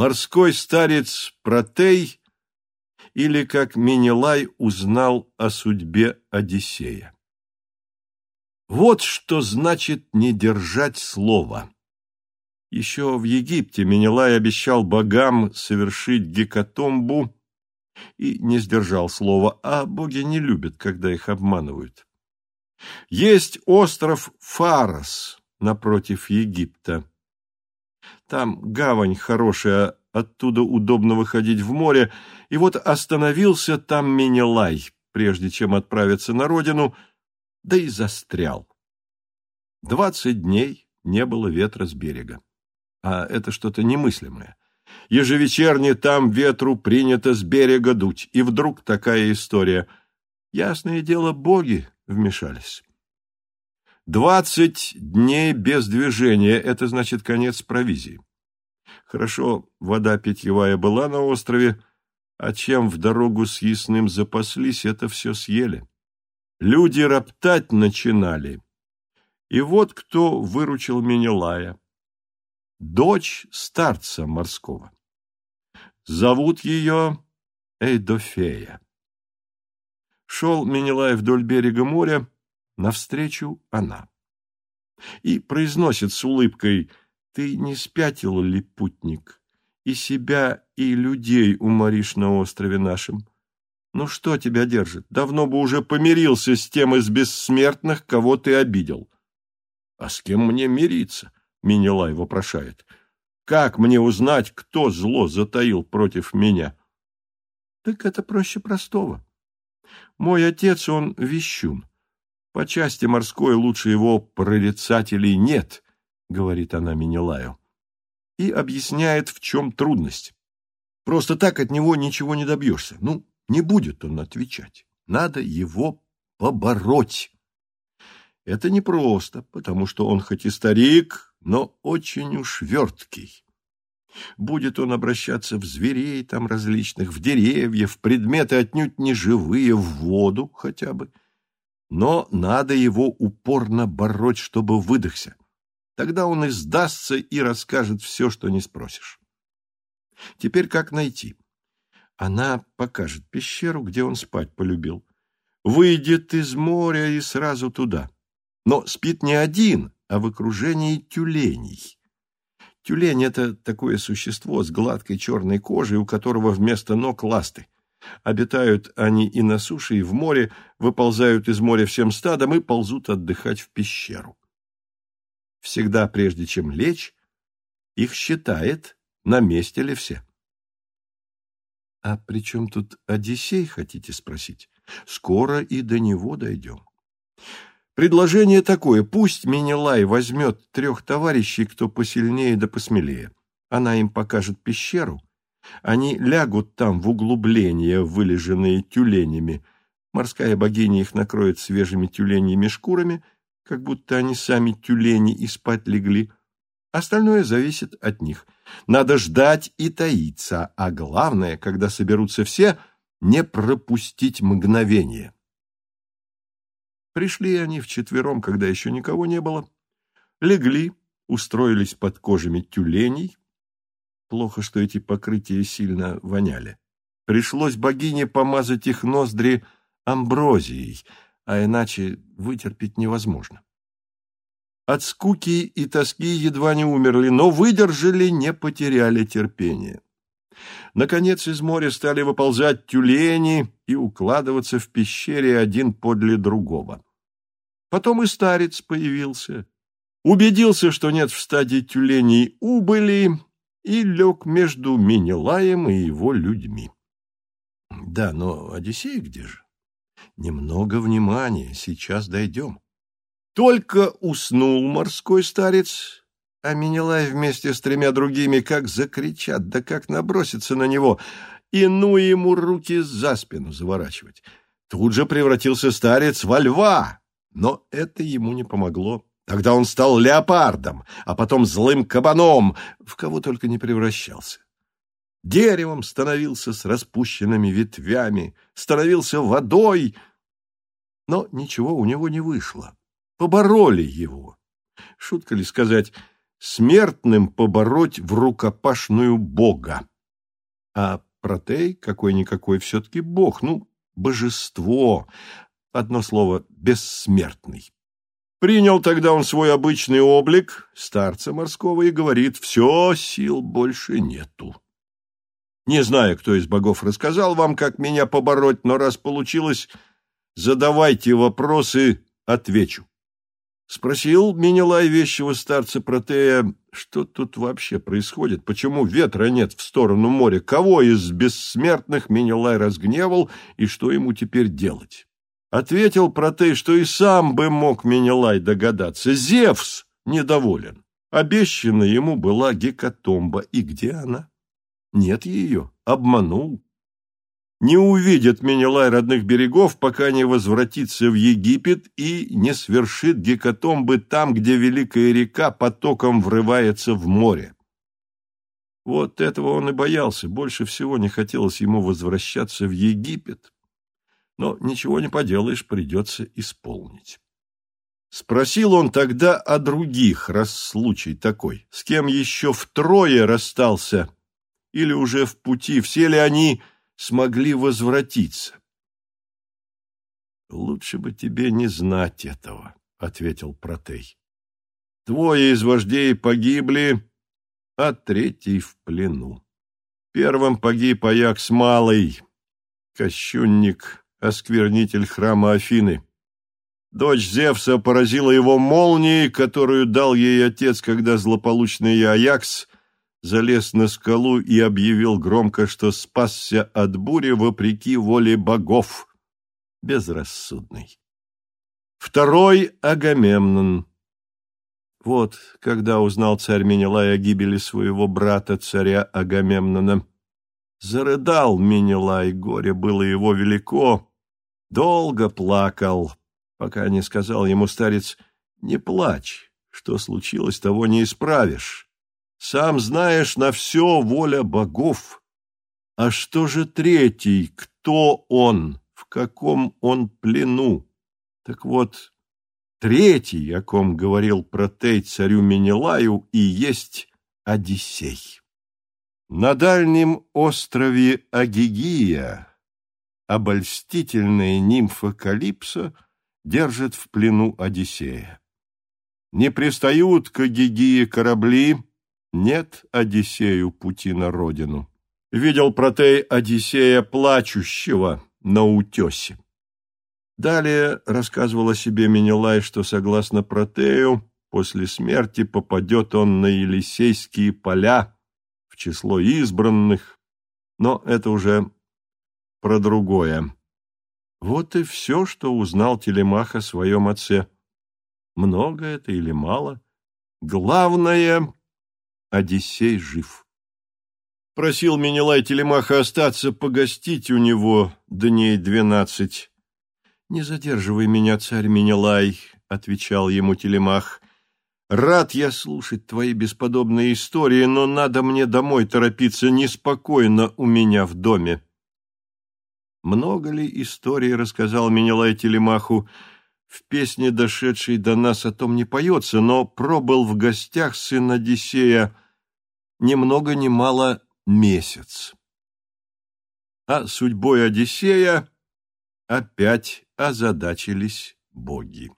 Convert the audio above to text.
Морской старец Протей или как Менелай узнал о судьбе Одиссея. Вот что значит не держать слова. Еще в Египте Менелай обещал богам совершить гекатомбу и не сдержал слова, а боги не любят, когда их обманывают. Есть остров Фарос напротив Египта. Там гавань хорошая, оттуда удобно выходить в море, и вот остановился там Менелай, прежде чем отправиться на родину, да и застрял. Двадцать дней не было ветра с берега. А это что-то немыслимое. Ежевечерне там ветру принято с берега дуть, и вдруг такая история. Ясное дело, боги вмешались. Двадцать дней без движения — это значит конец провизии. Хорошо, вода питьевая была на острове, а чем в дорогу с ясным запаслись, это все съели. Люди роптать начинали. И вот кто выручил Менелая. Дочь старца морского. Зовут ее Эйдофея. Шел Менелай вдоль берега моря, навстречу она. И произносит с улыбкой ты не спятил ли, путник, и себя, и людей уморишь на острове нашем? Ну что тебя держит? Давно бы уже помирился с тем из бессмертных, кого ты обидел. А с кем мне мириться? Минилай вопрошает. Как мне узнать, кто зло затаил против меня? Так это проще простого. Мой отец, он вещун. По части морской лучше его прорицателей нет — говорит она Минилаю, и объясняет, в чем трудность. Просто так от него ничего не добьешься. Ну, не будет он отвечать. Надо его побороть. Это непросто, потому что он хоть и старик, но очень уж верткий. Будет он обращаться в зверей там различных, в деревья, в предметы отнюдь не живые, в воду хотя бы. Но надо его упорно бороть, чтобы выдохся. Тогда он и сдастся и расскажет все, что не спросишь. Теперь как найти? Она покажет пещеру, где он спать полюбил. Выйдет из моря и сразу туда. Но спит не один, а в окружении тюленей. Тюлень — это такое существо с гладкой черной кожей, у которого вместо ног ласты. Обитают они и на суше, и в море, выползают из моря всем стадом и ползут отдыхать в пещеру всегда прежде чем лечь, их считает, на месте ли все. А при чем тут Одиссей, хотите спросить? Скоро и до него дойдем. Предложение такое. Пусть Менелай возьмет трех товарищей, кто посильнее да посмелее. Она им покажет пещеру. Они лягут там в углубления, вылеженные тюленями. Морская богиня их накроет свежими тюленьими шкурами — как будто они сами тюлени и спать легли. Остальное зависит от них. Надо ждать и таиться, а главное, когда соберутся все, не пропустить мгновение. Пришли они вчетвером, когда еще никого не было. Легли, устроились под кожами тюленей. Плохо, что эти покрытия сильно воняли. Пришлось богине помазать их ноздри амброзией — а иначе вытерпеть невозможно. От скуки и тоски едва не умерли, но выдержали, не потеряли терпение. Наконец из моря стали выползать тюлени и укладываться в пещере один подле другого. Потом и старец появился, убедился, что нет в стадии тюленей убыли, и лег между Минелаем и его людьми. Да, но Одиссей где же? Немного внимания, сейчас дойдем. Только уснул морской старец, а Менелай вместе с тремя другими как закричат, да как набросится на него, и ну ему руки за спину заворачивать. Тут же превратился старец во льва, но это ему не помогло. Тогда он стал леопардом, а потом злым кабаном, в кого только не превращался. Деревом становился с распущенными ветвями, становился водой, но ничего у него не вышло. Побороли его. Шутка ли сказать, смертным побороть в рукопашную бога. А Протей какой-никакой все-таки бог, ну, божество, одно слово, бессмертный. Принял тогда он свой обычный облик, старца морского, и говорит, все, сил больше нету. Не знаю, кто из богов рассказал вам, как меня побороть, но раз получилось, задавайте вопросы, отвечу. Спросил Минилай вещего старца Протея, что тут вообще происходит, почему ветра нет в сторону моря, кого из бессмертных Минилай разгневал и что ему теперь делать. Ответил Протей, что и сам бы мог Минилай догадаться. Зевс недоволен. Обещана ему была гекатомба. И где она? Нет ее. Обманул. Не увидит Менелай родных берегов, пока не возвратится в Египет и не свершит гекатомбы там, где великая река потоком врывается в море. Вот этого он и боялся. Больше всего не хотелось ему возвращаться в Египет. Но ничего не поделаешь, придется исполнить. Спросил он тогда о других, раз случай такой. С кем еще втрое расстался или уже в пути, все ли они смогли возвратиться. «Лучше бы тебе не знать этого», — ответил Протей. «Двое из вождей погибли, а третий в плену. Первым погиб Аякс Малый, кощунник, осквернитель храма Афины. Дочь Зевса поразила его молнией, которую дал ей отец, когда злополучный Аякс залез на скалу и объявил громко, что спасся от бури вопреки воле богов. Безрассудный. Второй — Агамемнон. Вот, когда узнал царь Менелай о гибели своего брата, царя Агамемнона, зарыдал Менелай, горе было его велико, долго плакал, пока не сказал ему старец, «Не плачь, что случилось, того не исправишь». Сам знаешь, на все воля богов. А что же третий? Кто он? В каком он плену? Так вот, третий, о ком говорил Протей царю Менелаю, и есть Одиссей. На дальнем острове Агигия обольстительная нимфа Калипсо держит в плену Одиссея. Не пристают к Агигии корабли, нет Одиссею пути на родину. Видел Протей Одиссея плачущего на утесе. Далее рассказывал о себе Менелай, что, согласно Протею, после смерти попадет он на Елисейские поля в число избранных, но это уже про другое. Вот и все, что узнал Телемах о своем отце. Много это или мало? Главное Одиссей жив. Просил Менелай Телемаха остаться погостить у него дней двенадцать. «Не задерживай меня, царь Менелай», — отвечал ему Телемах. «Рад я слушать твои бесподобные истории, но надо мне домой торопиться, неспокойно у меня в доме». Много ли историй рассказал Менелай Телемаху, в песне, дошедшей до нас, о том не поется, но пробыл в гостях сын Одиссея ни много ни мало месяц. А судьбой Одиссея опять озадачились боги.